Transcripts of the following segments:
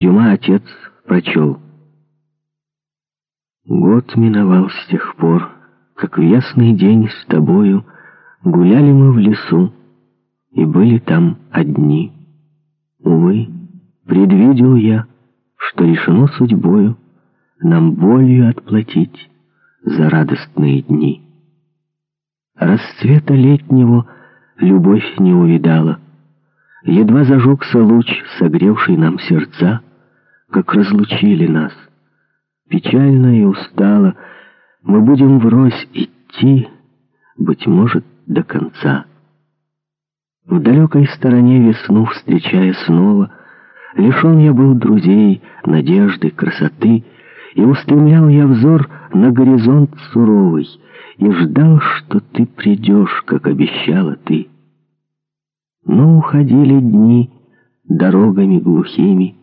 Дюма отец прочел. Год миновал с тех пор, как в ясный день с тобою гуляли мы в лесу и были там одни. Увы, предвидел я, что решено судьбою нам болью отплатить за радостные дни. Расцвета летнего любовь не увидала, едва зажегся луч, согревший нам сердца, как разлучили нас. Печально и устало мы будем врозь идти, быть может, до конца. В далекой стороне весну, встречая снова, лишен я был друзей, надежды, красоты, и устремлял я взор на горизонт суровый, и ждал, что ты придешь, как обещала ты. Но уходили дни дорогами глухими,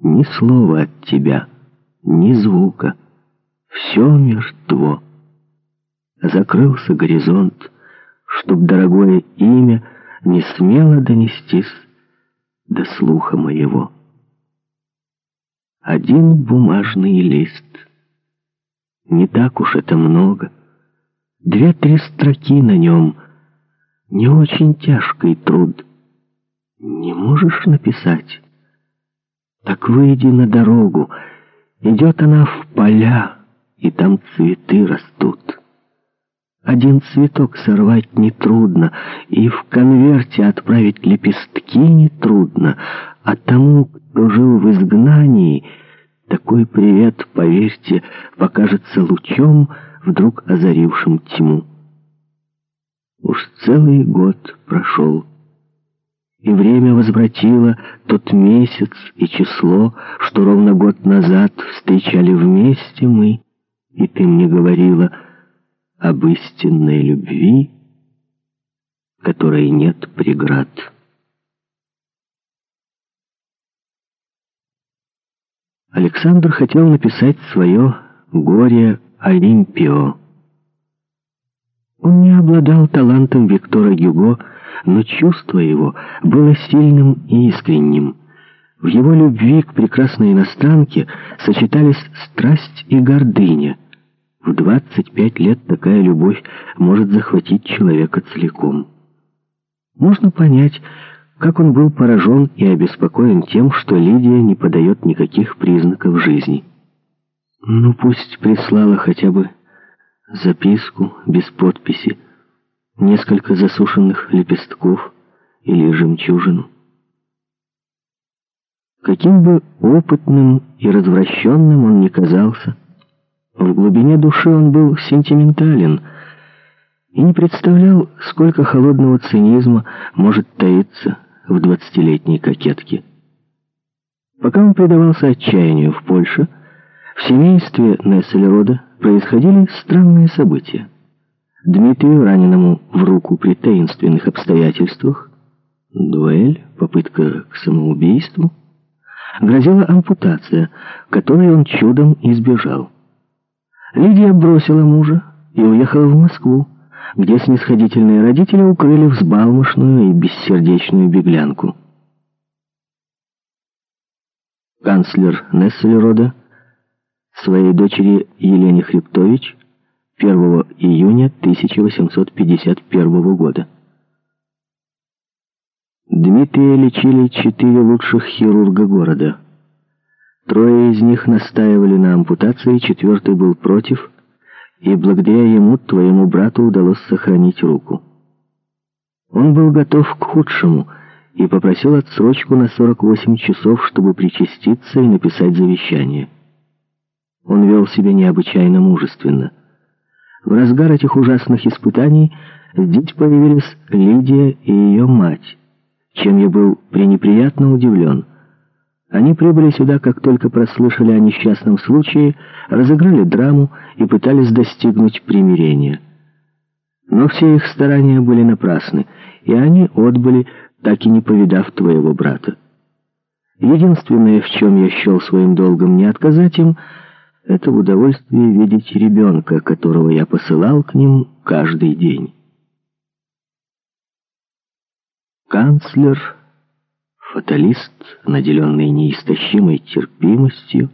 ни слова от тебя, ни звука. Все мертво. Закрылся горизонт, чтоб дорогое имя не смело донестись до слуха моего. Один бумажный лист. Не так уж это много. Две-три строки на нем. Не очень тяжкий труд. Не можешь написать? Так выйди на дорогу. Идет она в поля, и там цветы растут. Один цветок сорвать нетрудно, и в конверте отправить лепестки нетрудно, а тому, кто жил в изгнании, такой привет, поверьте, покажется лучом, вдруг озарившим тьму. Уж целый год прошел и время возвратило тот месяц и число, что ровно год назад встречали вместе мы, и ты мне говорила об истинной любви, которой нет преград. Александр хотел написать свое «Горе Олимпио». Он не обладал талантом Виктора Гюго, но чувство его было сильным и искренним. В его любви к прекрасной иностранке сочетались страсть и гордыня. В 25 лет такая любовь может захватить человека целиком. Можно понять, как он был поражен и обеспокоен тем, что Лидия не подает никаких признаков жизни. Ну, пусть прислала хотя бы записку без подписи, несколько засушенных лепестков или жемчужину. Каким бы опытным и развращенным он ни казался, в глубине души он был сентиментален и не представлял, сколько холодного цинизма может таиться в двадцатилетней кокетке. Пока он предавался отчаянию в Польше, в семействе Нессельрода происходили странные события. Дмитрию, раненому в руку при таинственных обстоятельствах, дуэль, попытка к самоубийству, грозила ампутация, которой он чудом избежал. Лидия бросила мужа и уехала в Москву, где снисходительные родители укрыли взбалмошную и бессердечную беглянку. Канцлер Нессельрода своей дочери Елене Хребтович 1 июня 1851 года. Дмитрия лечили четыре лучших хирурга города. Трое из них настаивали на ампутации, четвертый был против, и благодаря ему твоему брату удалось сохранить руку. Он был готов к худшему и попросил отсрочку на 48 часов, чтобы причаститься и написать завещание. Он вел себя необычайно мужественно. В разгар этих ужасных испытаний здесь появились Лидия и ее мать, чем я был пренеприятно удивлен. Они прибыли сюда, как только прослышали о несчастном случае, разыграли драму и пытались достигнуть примирения. Но все их старания были напрасны, и они отбыли, так и не повидав твоего брата. Единственное, в чем я счел своим долгом не отказать им — это удовольствие видеть ребенка, которого я посылал к ним каждый день. Канцлер Фаталист, наделенный неистощимой терпимостью,